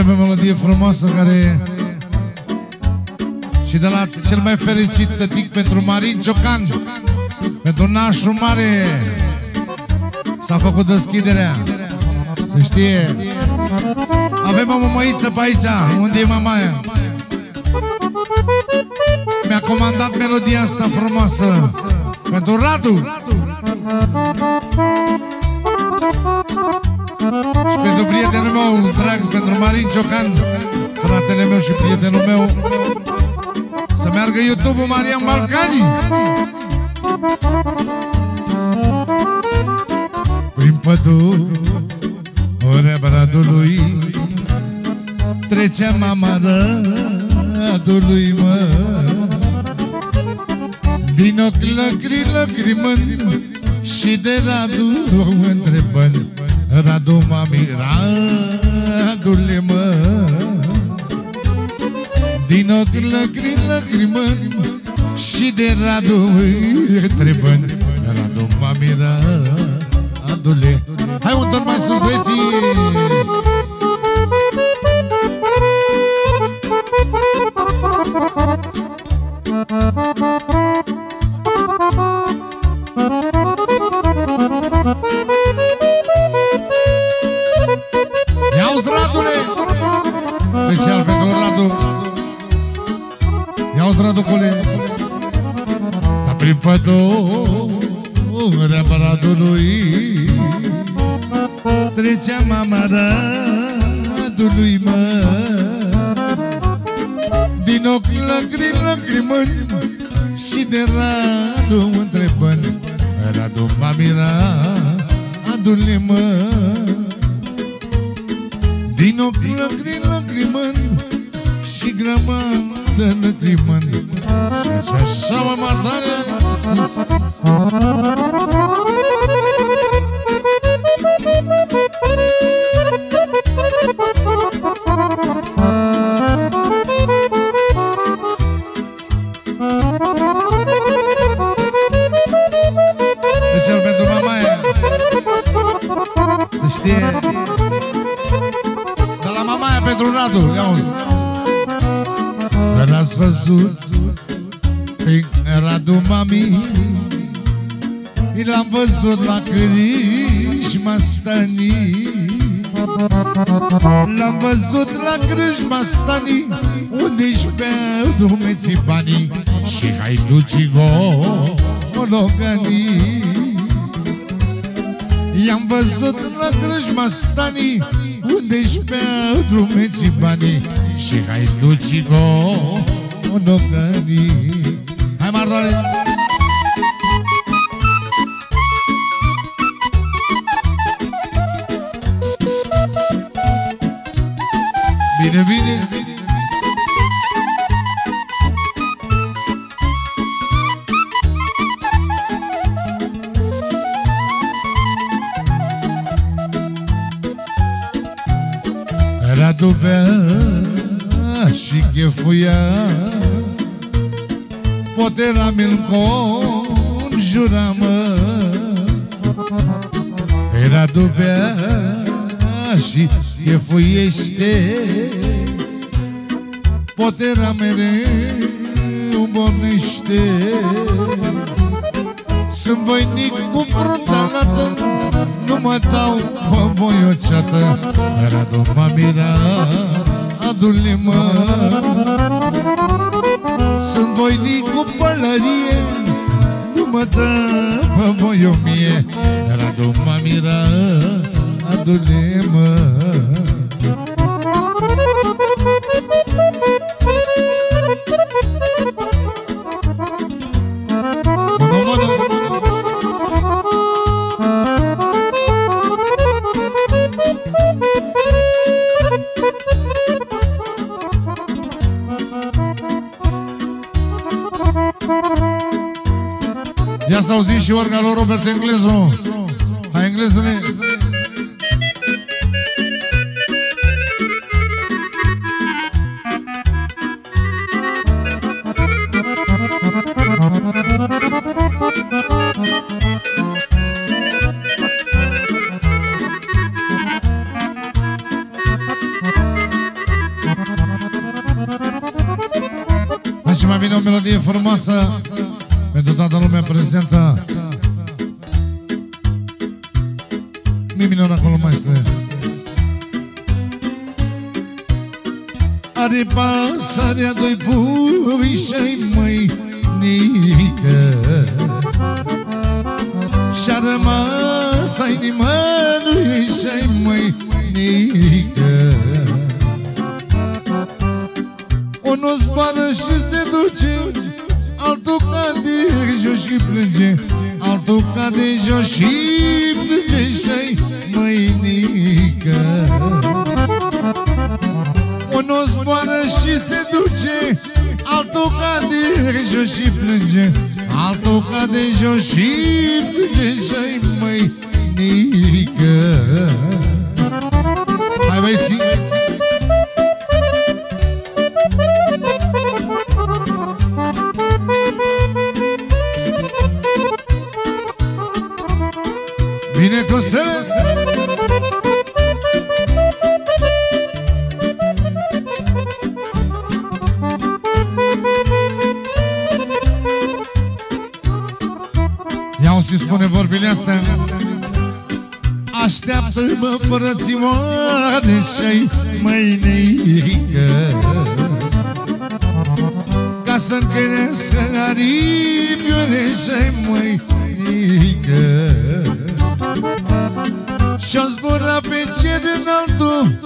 Avem o melodie frumoasă care și de la cel mai fericit tătic pentru Marin Ciocan Pentru nașul mare. S-a făcut deschiderea Să știe. Avem o mămăiță pe aici Unde e mamaia? Mi-a comandat melodia asta frumoasă Pentru Radu Și pentru prietenul meu drag Pentru Marin Ciocan Fratele meu și prietenul meu. Să meargă YouTube-ul Marian Balcani. Prin pădurea Bradului Trecea mama Radului, mă. Din ochi lăcri, lăcrimând Și de Radu întrebând Radu, mami, Radule, mă. Din ochi lăcri, lăcrimând Și de Radu întrebând Radu, mami, Radule. Hai un tot mai sus, băieții! Ia-uzi, Dar văzut Pe Radu mami L-am văzut la Crâșma Stanii L-am văzut la Crâșma Stanii Unde-și beau dumeții banii. Și haiducii gologanii I-am văzut la Crâșma Stanii Unde-și beau drumeții banii. Și haiducii gologanii Hai mardare! Bine, bine! Radu bea și chefuia. Potera mi-l conjura, mă. Radu bea și chefuiește. Potera mereu bornește Sunt voinic cu frunta lată Nu mă dau pe voi o ceată Radu m-a mirat Adule mă Sunt voinic cu pălărie Nu mă dă pe voi o mie Radu m-a mirat Adule mă ați auzit și orga lor Robert Englezu? Hai, englezule! Hai mai vine o melodie frumoasă toată lumea prezentă Mi minor acolo, maestre Are pasarea doi pui și-ai mâinică Și-a rămas ai nimănui și-ai mâinică cade jos și plânge Și-ai mâinică unul zboară și se duce Altul cade jos și plânge Altul cade jos și plânge Și-ai măi nică Hai băieții Așteaptă-mă frățioare și-ai mâinică Ca să-mi crească aripioare și-ai mâinică Și-o zbura pe cer înaltul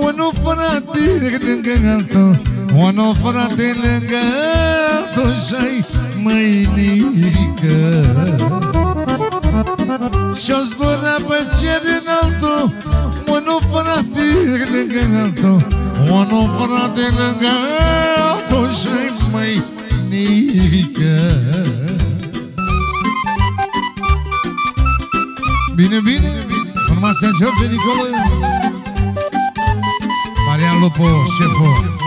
Unul frate lângă altul Unul frate lângă altul Și-ai mâinică și-o zbura pe cer înaltul Unul frate lângă altul Unul frate lângă altul Și-i mai nică Bine, bine, formația George Nicolae Marian Lupo, șeful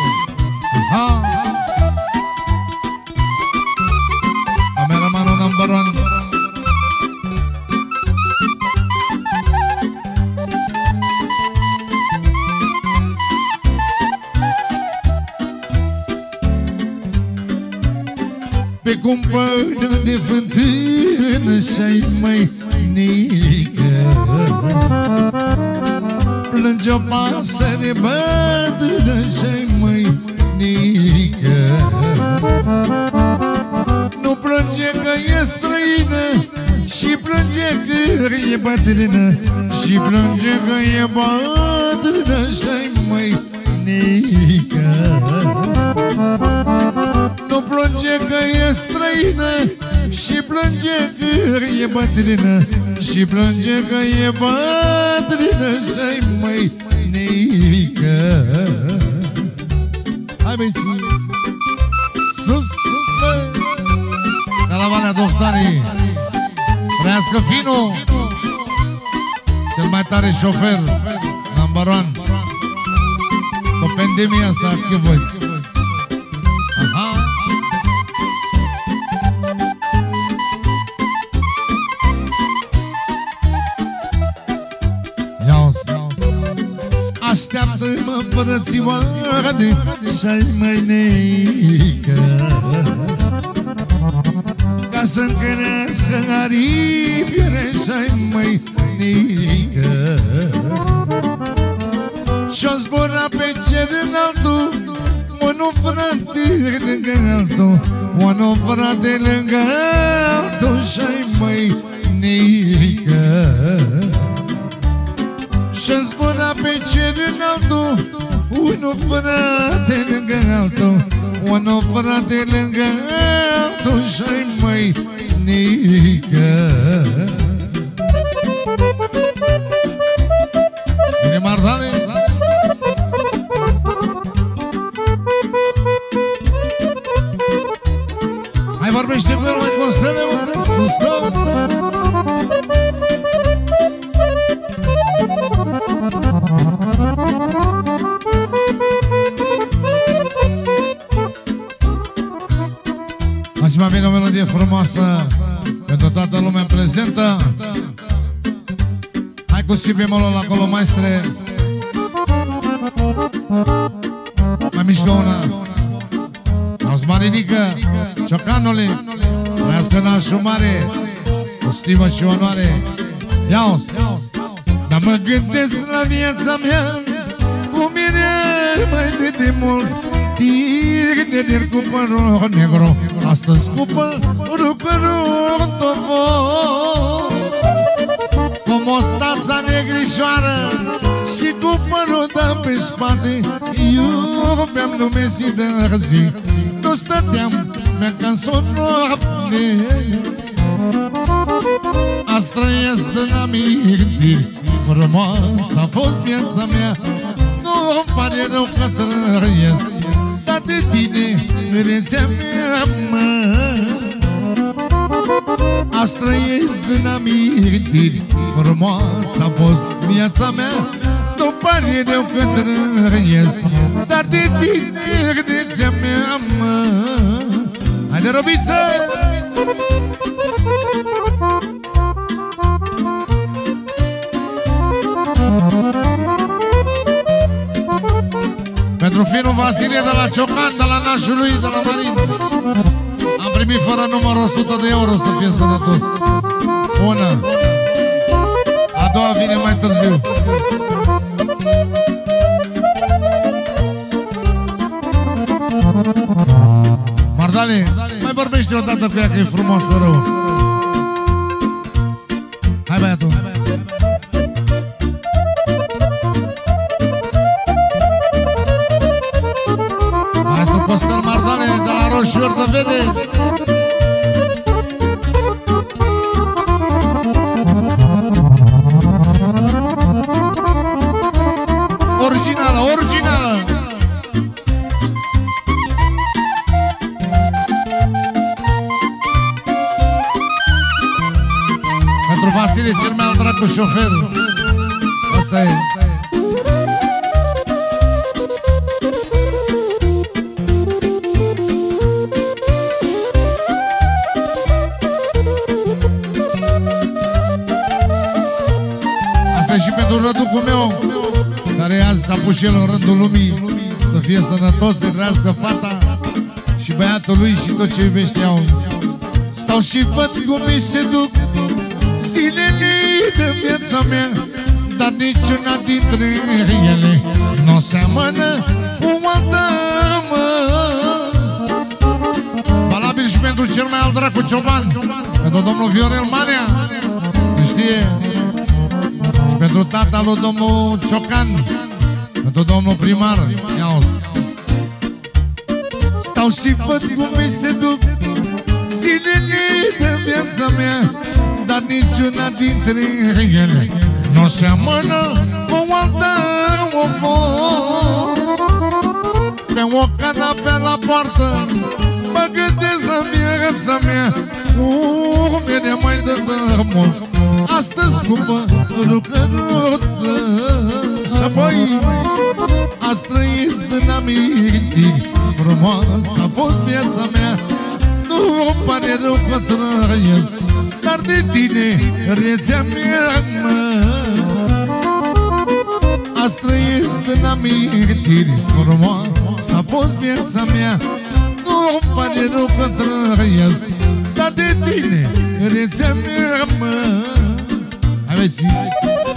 plânge că e bătrână Și-ai mai nică Hai băieți. Sus, sus Calavana Doftanii Trăiască Finu Cel mai tare șofer Number one. Pe pandemia asta, ce voi frățioare Și-ai mai neică. Ca să-mi crească aripiile Și-ai mai neică. Și-o zbura pe cer înaltul Unul frate lângă altul Unul frate lângă altul Și-ai mai neică. Și-mi zbura pe cer înaltul Unul frate lângă altul Unul frate lângă altul Și-ai mai nică stimă și onoare. Ia-o! Dar mă gândesc la viața mea, cu mine mai de, de mult, Tineri cu părul negru, astăzi cu părul cărotofon. Cu mostața negrișoară și cu părul de pe spate Iubeam lume zi de zi Nu stăteam mea ca să noapte Asta este în amintiri Frumoasă a fost viața mea. Nu-mi pare rău că trăiesc Dar de tine rețea mea, mă. Azi trăiesc din amintiri Frumoasă a fost viața mea. Nu pare rău că trăiesc Dar de tine gândiția mea, mă. Haide, robiță! Pentru finul Vasile de la Ciocan, de la nașul lui, de la Marin. Am primit fără număr 100 de euro să fie sănătos. Una A doua vine mai târziu. Mardale, mai vorbește odată cu ea că e frumoasă rău de ce iubește iau Stau și văd cum mi se duc Zilele de viața mea Dar niciuna dintre ele Nu seamănă cu alta mă. Valabil și pentru cel mai alt dracu cioban Pentru domnul Viorel Marea Se știe. Și pentru tata lui domnul Ciocan Pentru domnul primar Ia Stau și văd cum mi se duc Zilele de viața mea Dar niciuna dintre ele Nu seamănă cu alta o Pe o canapea la poartă Mă gândesc la viața mea Cum e mai de mult Astăzi scumpă rucărută Și apoi Azi trăiesc din amintiri Frumoasă a fost viața mea. Nu pare rău că trăiesc Dar de tine rețea mea mă Azi trăiesc din amintiri Frumoasă a fost viața mea. Nu pare rău că trăiesc Dar de tine rețea mea mă Aveți Ha,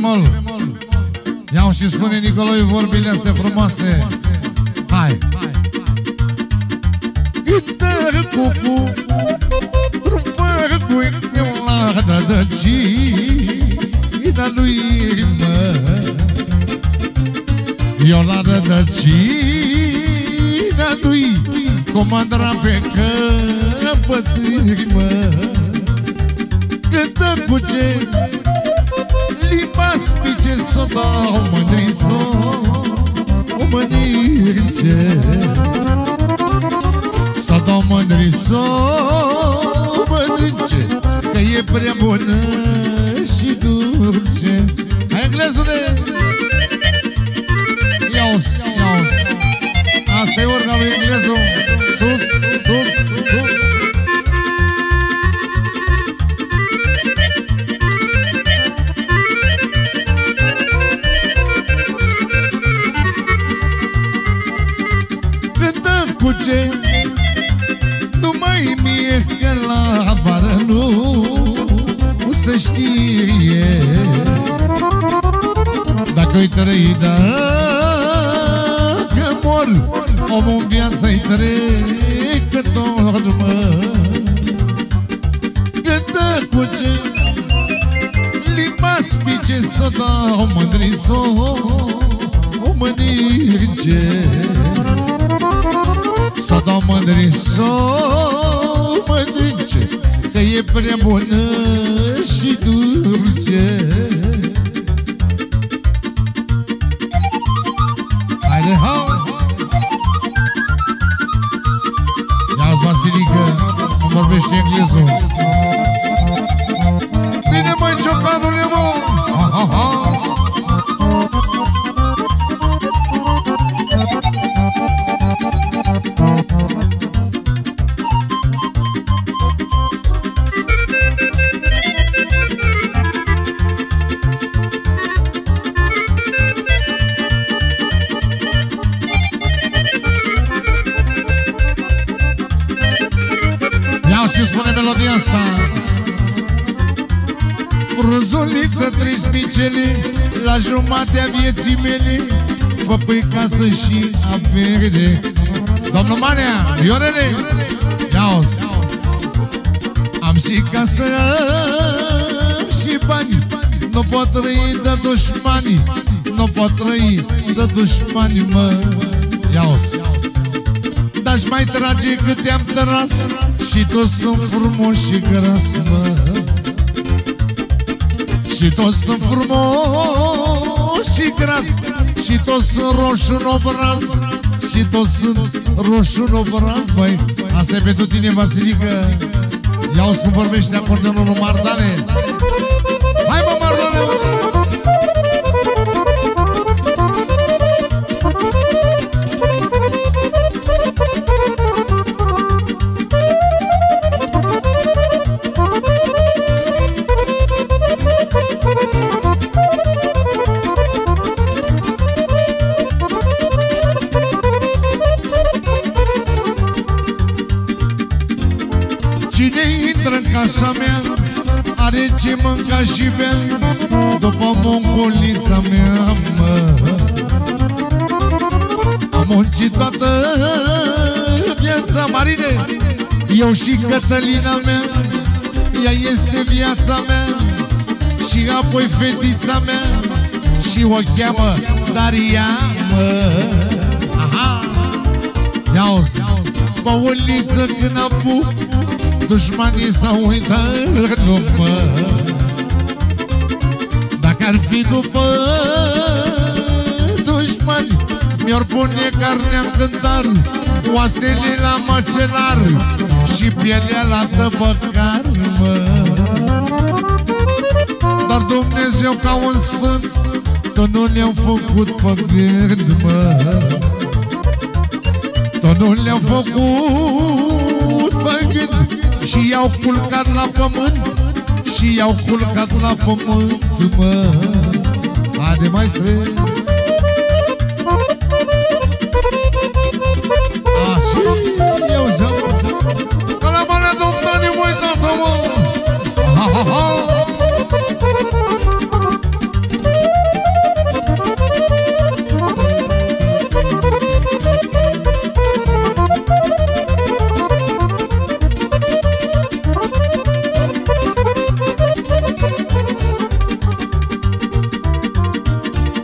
bemol. Iau și spune Nicolai vorbile astea frumoase. S-o dau mândri s-o mănirce S-o dau mândri s-o mănirce Că e prea bună Dar-și mai trage cât am tras Și toți sunt frumoși și gras, mă. Și toți sunt frumoși și gras Și toți sunt roșu în obraz Și toți sunt roșu în obraz, băi. Asta e pentru tine, Vasilică. Ia-o cum vorbește acordeonul Mardane ce mânca și bea După mongolița mea, mă. Am muncit toată viața Marine. Eu și Cătălina mea Ea este viața mea. Și apoi fetița mea Și o cheamă Daria, mă. Aha. Ia-o-ți Pe uliță când apuc Dușmanii s-au uitat nu mă Dacă ar fi după dușmani Mi-or pune carnea în cântar Oasele la măcelar Și pielea la tăbăcar, mă. Dar Dumnezeu ca un sfânt Că nu ne-au făcut pe gând, mă. Tot nu le-au făcut pe gând Și i-au culcat la pământ Și i-au culcat la pământ, mă. Haide, maestre. Așa,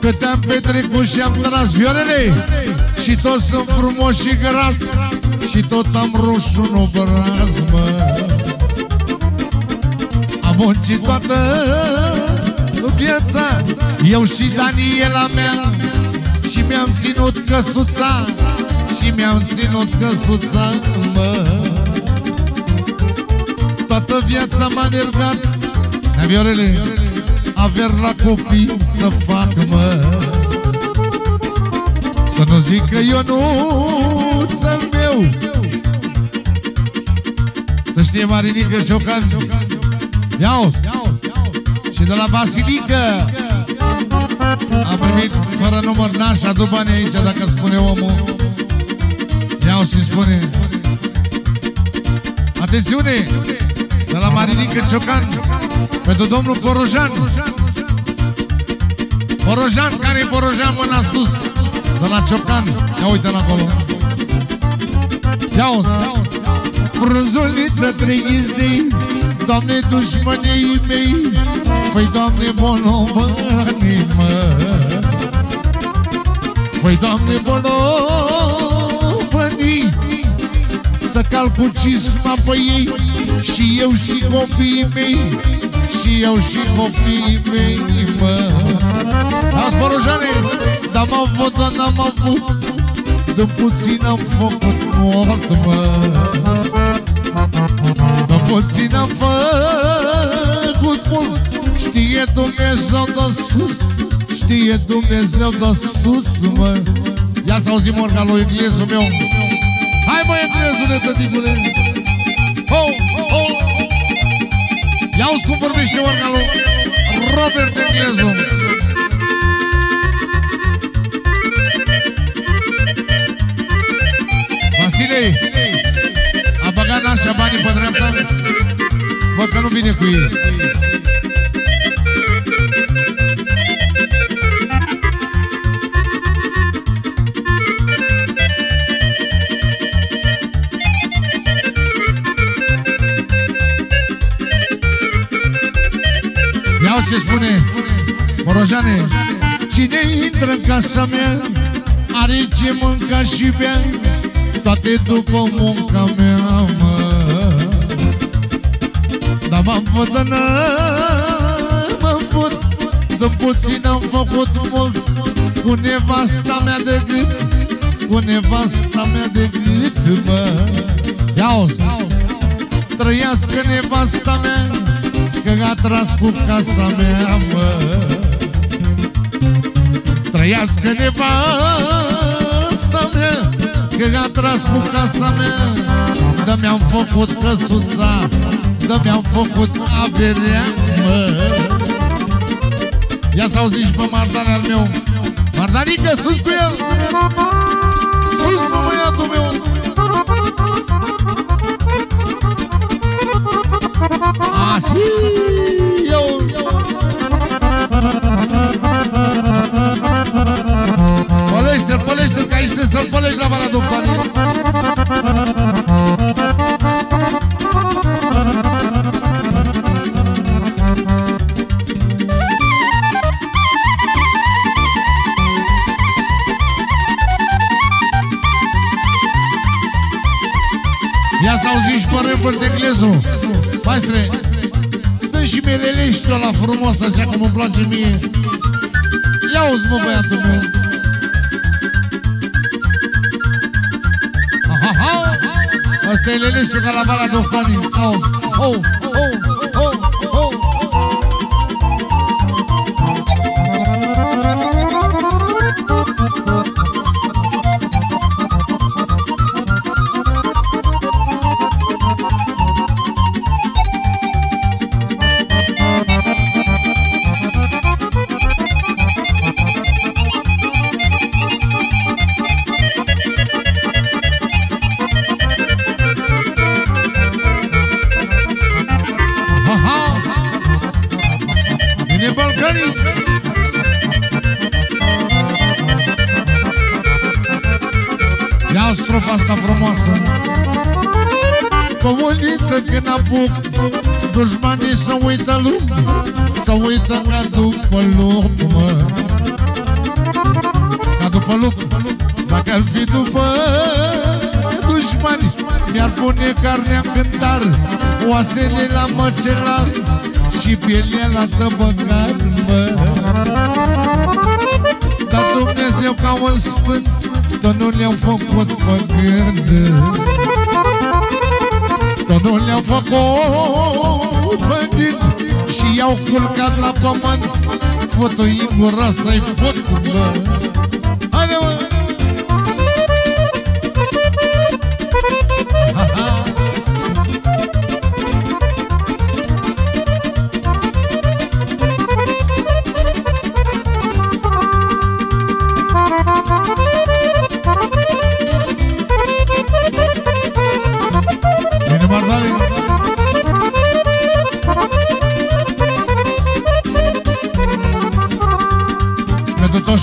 Cât am petrecut și am tras viorele Și toți sunt frumos și gras. Și tot am roșu în obraz, mă. Am muncit toată viața. Eu și Daniela mea. Și mi-am ținut căsuța. Și mi-am ținut căsuța, mă. Toată viața m-a nergat Viorele, aver la copii să fac, mă. Să nu zic că eu nu al meu. Să știe Marinică Ciocan. Iau Și de la Basilică Am primit fără număr nașa Adu bani aici dacă spune omul. Iau și spune. Atențiune De la Marinică Ciocan. Pentru domnul Porojan. Porojan, care e Porojan mâna sus. De la Ciocan. Ia uite acolo. Ia uzi Frunzuliță trei ghizdei Doamne dușmănii mei. Făi Doamne bonovanii mă. Făi Doamne bonovanii Să calc cu cisma pe ei Și eu și copiii mei și eu și copiii mei, mă. Azi, Borojane, dar m-am avut, dar n-am avut De puțin am făcut mort, mă. De puțin am făcut mult Știe Dumnezeu de sus Știe Dumnezeu de sus, mă. Ia să auzim orga lui englezul meu Hai mă, englezule, tăticule. Oh, oh Ia-uzi cum vorbește organul Robert Englezu Vasile A băgat nașa banii pe dreapta? Văd că nu vine cu ei ce spune Morojane Cine intră în casa mea Are ce mânca și bea. Toate după munca mea, mă. Dar m-am făcut, m-am făcut. De puțin am făcut mult. Cu nevasta mea de gât Cu nevasta mea de gât, mă. Ia-o Trăiască nevasta mea Că a tras cu casa mea, mă Trăiască nevasta mea Că a tras cu casa mea Că mi-am făcut căsuța Că mi-am făcut averea, mă Ia să auziți pe Mardane al meu Mardanică, sus cu el! Sus, mă, băiatul meu! Așa! să-l pălești la Valea Doctorii Dușmanii să uită lup Să uită ca după lup, mă. Ca după lup Dacă ar fi după dușmani Mi-ar pune carnea în cântar Oasele la măcelar Și pielea la tăbăcar, mă. Dar Dumnezeu ca un sfânt Tot nu le-au făcut pe gând Tot nu le-au făcut pe gând Și i-au culcat la pământ. Fătui gura să-i fut, mă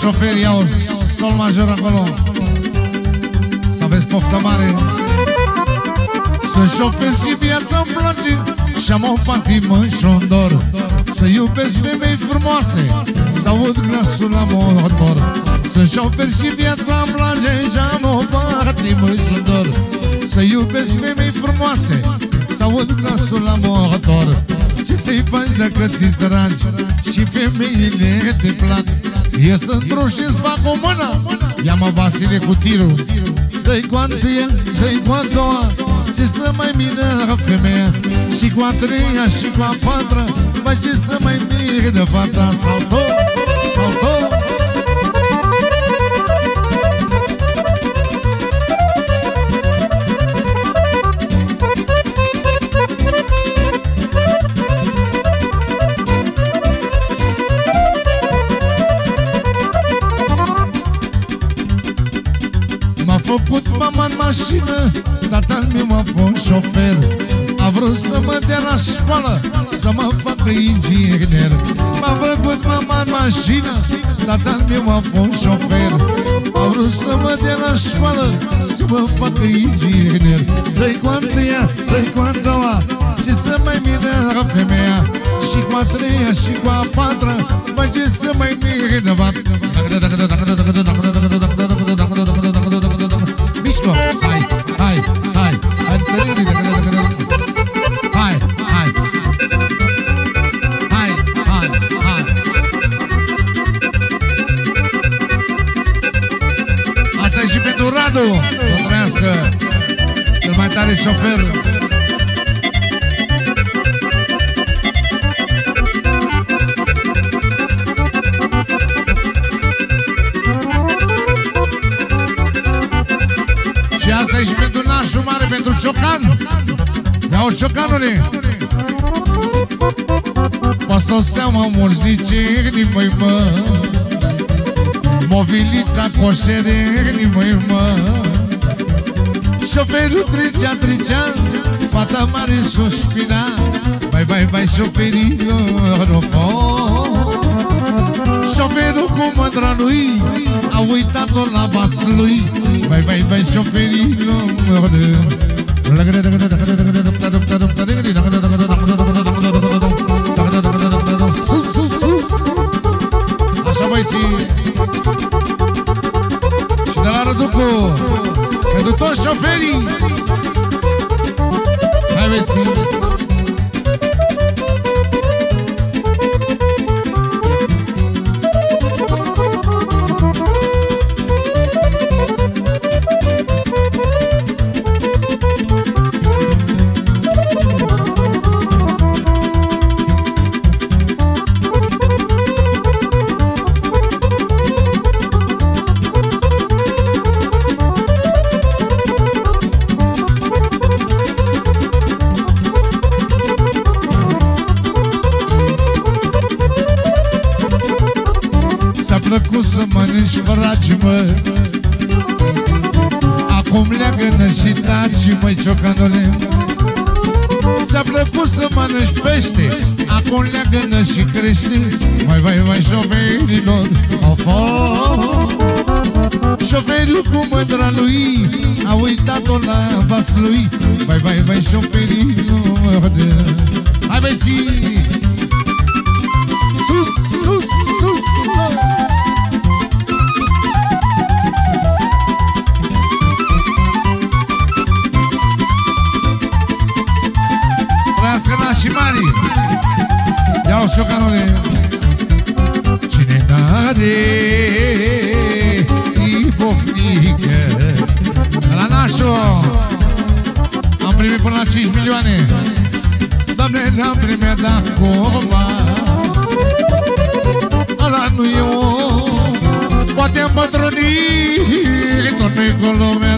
șoferii au sol major acolo. Să aveți poftă mare. Sunt șofer și viața îmi place. Și am o patimă și un dor Să iubesc femei frumoase. Să aud glasul la motor Sunt șofer și viața îmi place. Și am o patimă și un dor Să iubesc femei frumoase. Să aud glasul la motor Ce să-i faci dacă ți-ți dragi? Și femeile te plac Ies într-un și-ți fac o mână. Ia-mă Vasile cu tirul. Dă-i cu a întâia, dă-i cu a doua Ce să mai mină femeia Și cu a treia și cu a patra Mai ce să mai mină fata Salto, salto mașină șofer A vrut să mă dea la școală Să mă facă inginer M-a făcut mama în mașină Tatăl meu a fost șofer A vrut să mă dea la școală Să mă facă inginer Dă-i cu a treia, dă-i cu a doua Și să mai la femeia Și cu a treia și cu a patra Mai ce să mai mine șofer Și asta e și pentru nașul mare, pentru ciocan. Ia-o ciocanule. Poți să o seamă mulți zice Nimăi mă. Movilița coșere nimăi mă Șoferul trecea, trecea Fata mare și-o spina Vai, vai, vai, șoferilor Șoferul cu mândra lui A uitat-o la vas lui. Vai, vai, vai, șoferilor Așa băieții. Răducu É Doutor Choveirinho. Vai ver se. Pentru toți șoferii Hai vezi ciocanule Ți-a plăcut să mănânci pește Acum leagănă și crește. Mai vai, vai, șoferilor Au fost Șoferul cu mândra lui A uitat-o la vas lui. Vai, vai, vai, șoferilor. Hai băieții șocanule. Cine n-are ipofnică La nașo! Am primit până la 5 milioane. Doamne, ne-am primit de acum. Ala nu e om. Poate îmbătrânit Tot nu-i cu lumea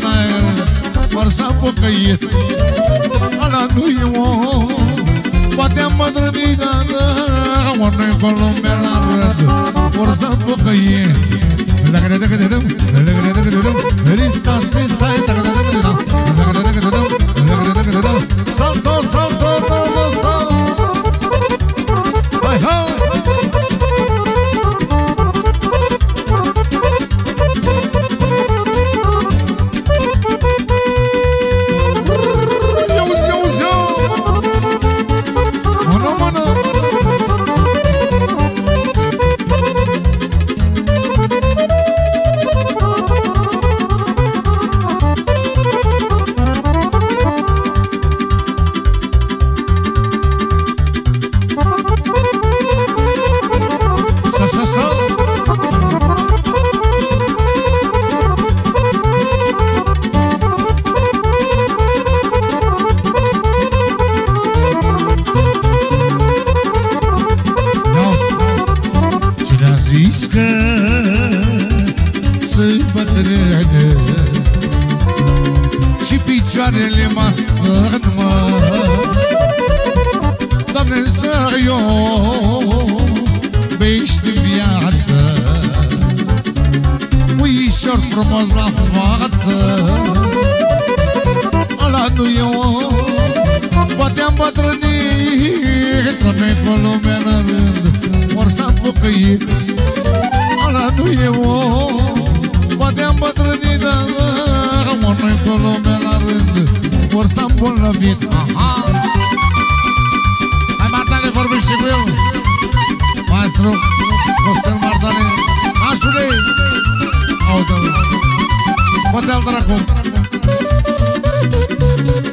Doar s-a pocăit. Ala nu e om picioarele mă sărn, mă Doamne, să eu Bești în viață. Uișor frumos la față. Ala nu e om Poate am bătrânit Tot nu cu lumea în rând Or s-am pocăit. Ala nu e om Poate am bătrânit Dar Or nu cu lumea la rând Or s-am bolnăvit Aha. Hai Martale vorbește cu el Maestru Costel Martale Nașule Aude-l. Poate al dracu. Sus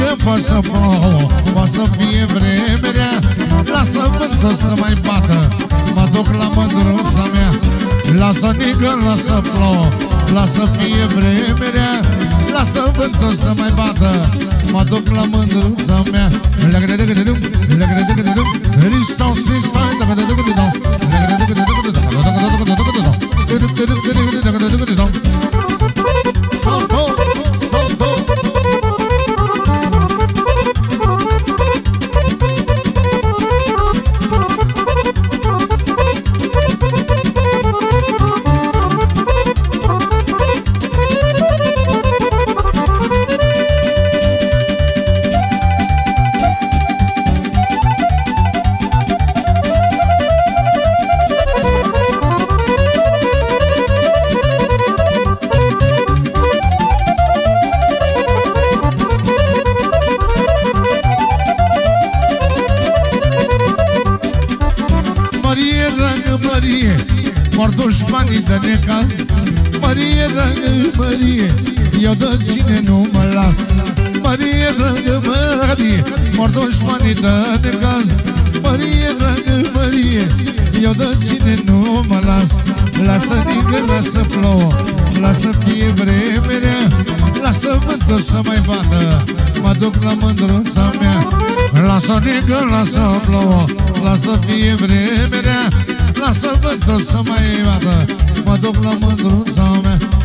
Poate să nigă, poate să plouă Poate să fie vremerea Lasă vântul să mai bată. Mă duc la mândruța mea. Lasă nigă, lasă plouă Lasă fie vremerea Lasă vântul să mai bată. Mă duc la mândruța mea. Legădăgădădum, legădăgădădum Ristos, ristos, legădăgădădum Legădăgădădum Salto, Marie Eu de cine nu mă las. Marie, dragă Marie Mor dușmanii de caz Marie, dragă Marie Eu de cine nu mă las. Lasă nigă, lasă plouă Lasă fie vremerea. Lasă vântul să mai bată Mă duc la mândruța mea. Lasă nigă, lasă plouă Lasă fie vremerea. Lasă vântul să mai bată Mă duc la mândruța mea